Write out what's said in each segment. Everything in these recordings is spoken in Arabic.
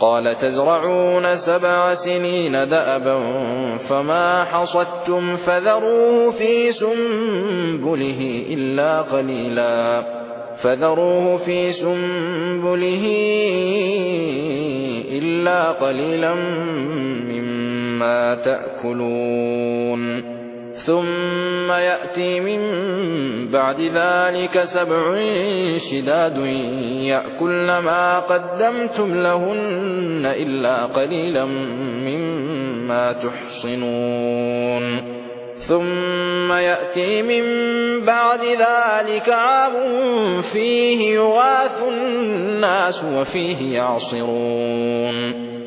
قال تزرعون سبع سنين دأبا فما حصدتم فذروه في سنبله إلا قليلا فذروه في سنبله إلا قليلا مما تأكلون ثم يأتي من بعد ذلك سبع شداد يأكلن ما قدمتم لهن إلا قليلا مما تحصنون. ثم يأتي من بعد ذلك عام فيه يغاث الناس وفيه يعصرون.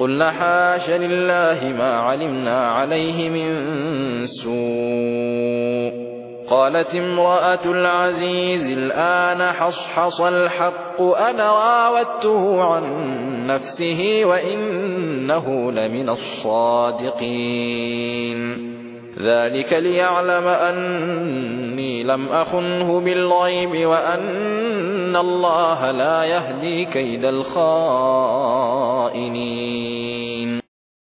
قلنا حاش لله ما علمنا عليه من سوء. قالت امرأة العزيز الآن حصحص الحق أنا راودته عن نفسه وإنه لمن الصادقين. ذلك ليعلم أني لم أخنه بالغيب وأن الله لا يهدي كيد الخائنين